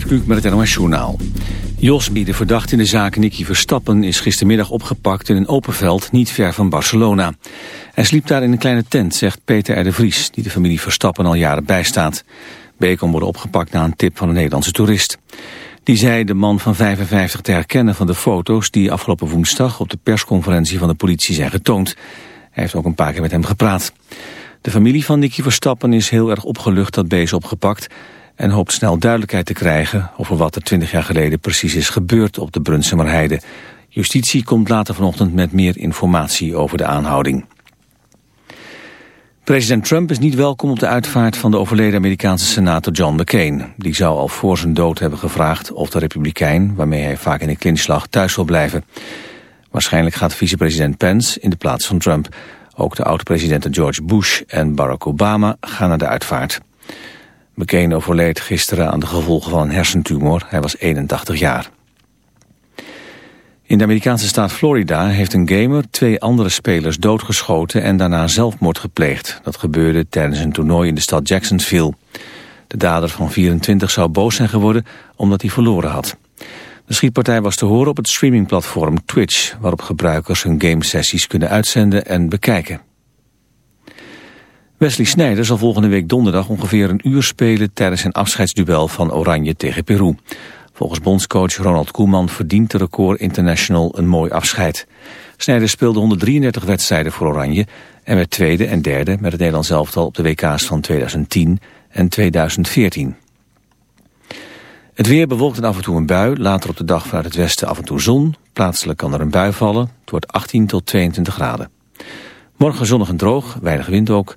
Gert met het NOS Journaal. Jos, de verdachte in de zaak Nicky Verstappen, is gistermiddag opgepakt in een open veld niet ver van Barcelona. Hij sliep daar in een kleine tent, zegt Peter R. de Vries, die de familie Verstappen al jaren bijstaat. B kon worden opgepakt na een tip van een Nederlandse toerist. Die zei de man van 55 te herkennen van de foto's die afgelopen woensdag op de persconferentie van de politie zijn getoond. Hij heeft ook een paar keer met hem gepraat. De familie van Nicky Verstappen is heel erg opgelucht dat B is opgepakt en hoopt snel duidelijkheid te krijgen over wat er 20 jaar geleden precies is gebeurd op de Brunsumerheide. Justitie komt later vanochtend met meer informatie over de aanhouding. President Trump is niet welkom op de uitvaart van de overleden Amerikaanse senator John McCain. Die zou al voor zijn dood hebben gevraagd of de republikein, waarmee hij vaak in de clinch lag, thuis wil blijven. Waarschijnlijk gaat vicepresident Pence in de plaats van Trump. Ook de oud-presidenten George Bush en Barack Obama gaan naar de uitvaart. McCain overleed gisteren aan de gevolgen van een hersentumor. Hij was 81 jaar. In de Amerikaanse staat Florida heeft een gamer twee andere spelers doodgeschoten en daarna zelfmoord gepleegd. Dat gebeurde tijdens een toernooi in de stad Jacksonville. De dader van 24 zou boos zijn geworden omdat hij verloren had. De schietpartij was te horen op het streamingplatform Twitch... waarop gebruikers hun gamesessies kunnen uitzenden en bekijken. Wesley Sneijder zal volgende week donderdag ongeveer een uur spelen... tijdens zijn afscheidsduel van Oranje tegen Peru. Volgens bondscoach Ronald Koeman verdient de record international een mooi afscheid. Sneijder speelde 133 wedstrijden voor Oranje... en werd tweede en derde met het Nederlands elftal op de WK's van 2010 en 2014. Het weer bewolkt en af en toe een bui. Later op de dag vanuit het westen af en toe zon. Plaatselijk kan er een bui vallen. Het wordt 18 tot 22 graden. Morgen zonnig en droog, weinig wind ook.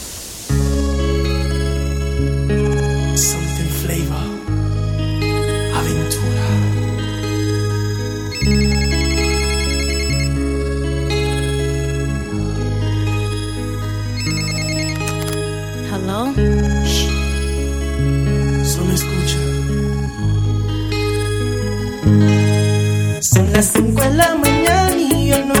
Solo escucha. Son las 5 de la mañana y yo no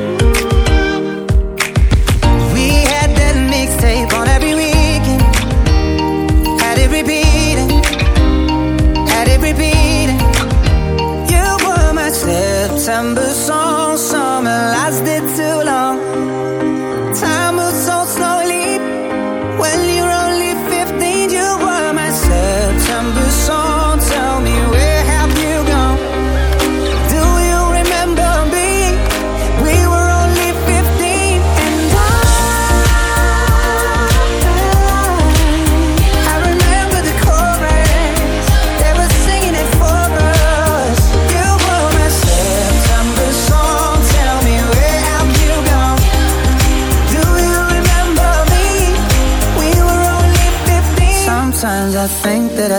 December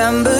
December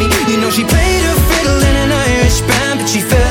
You know she played her fiddle in an Irish band, but she fell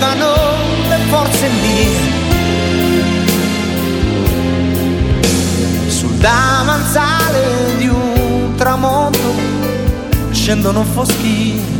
arrivano le forze mie. Sul davanzale di un tramonto scendono foschie.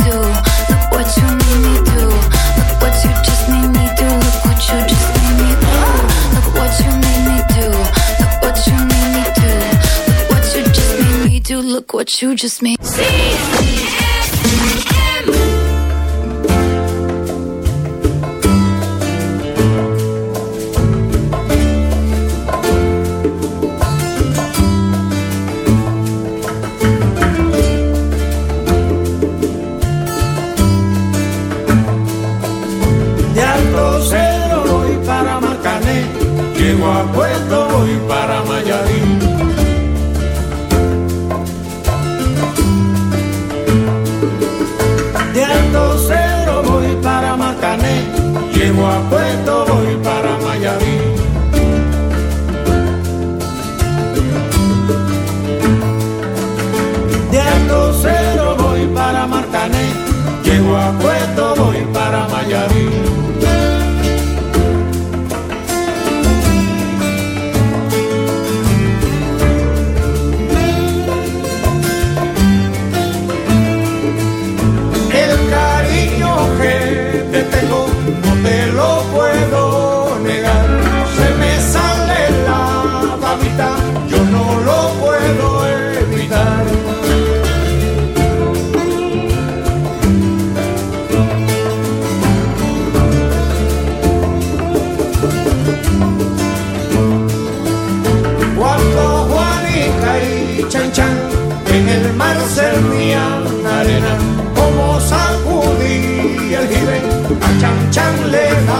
What you just made. De puedo. Arena, como sacudí el jibe, a Chan Chan le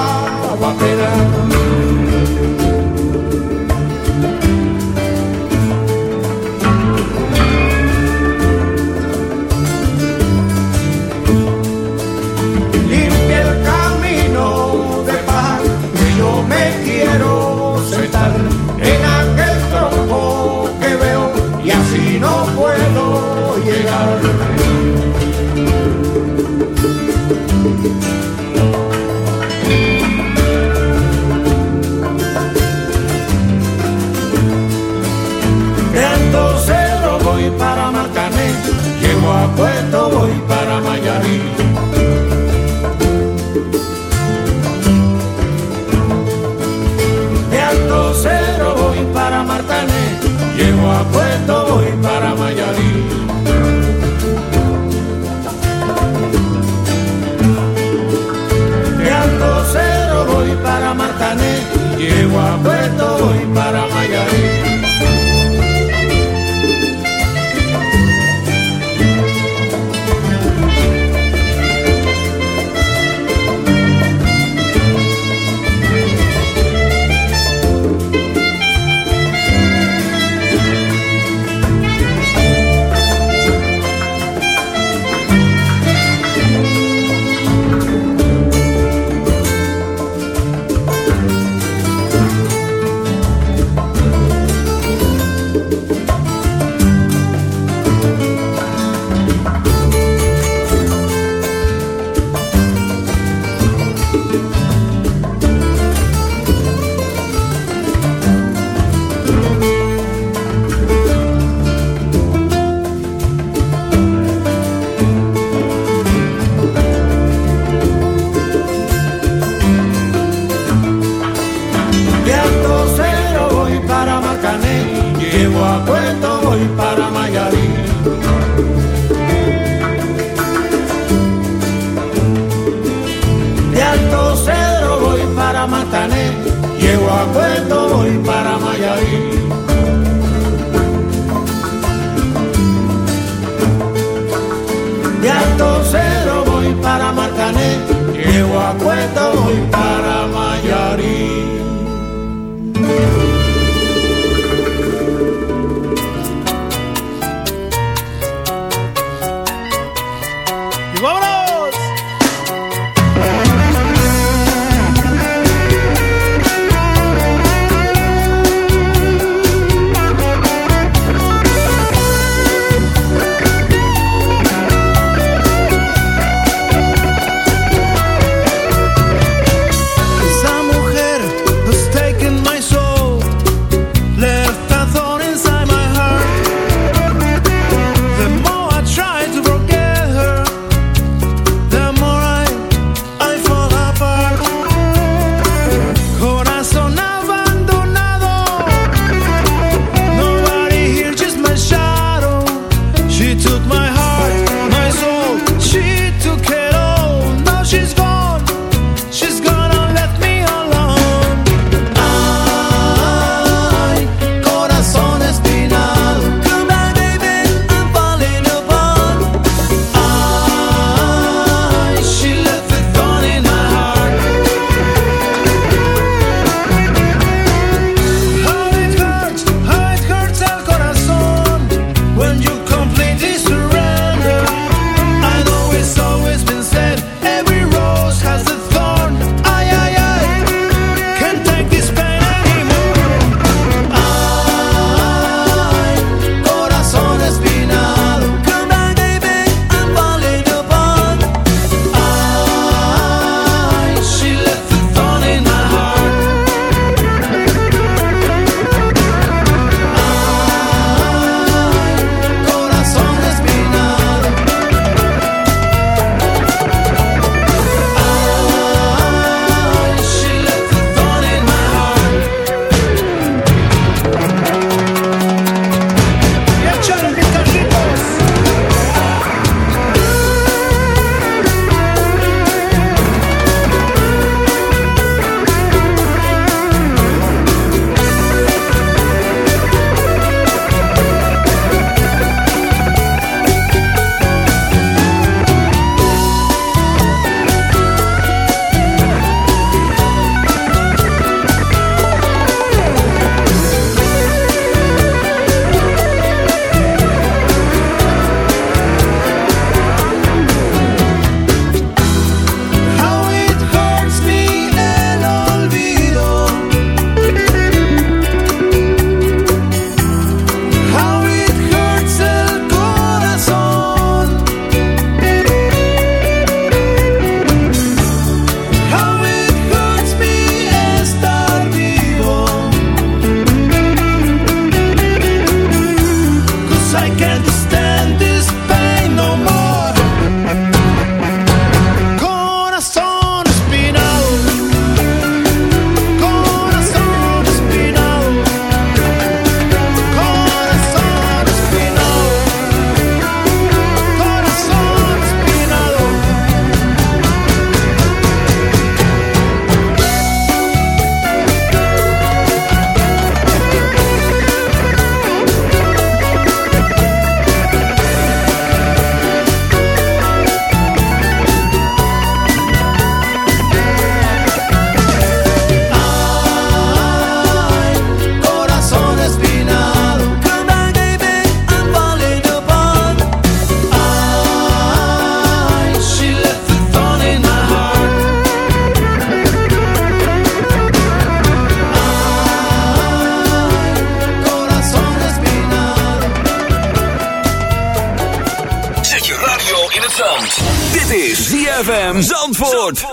ZFM Zandvoort.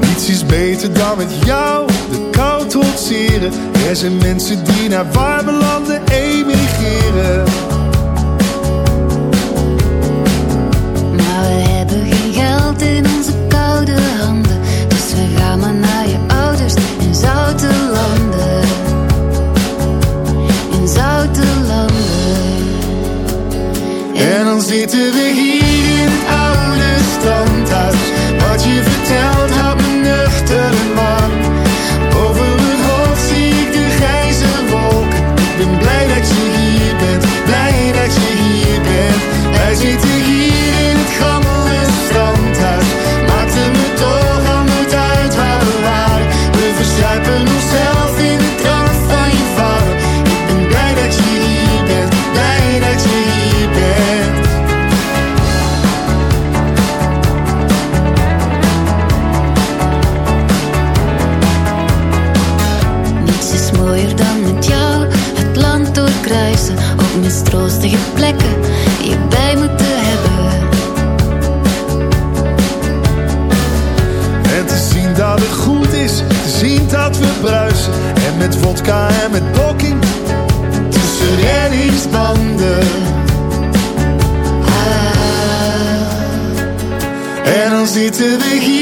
Niets is beter dan met jou de kou trotseren. Er zijn mensen die naar warme landen emigreren. Maar we hebben geen geld in onze koude handen to the heat. met vodka en met blokking tussen de Ah, en dan zitten we hier.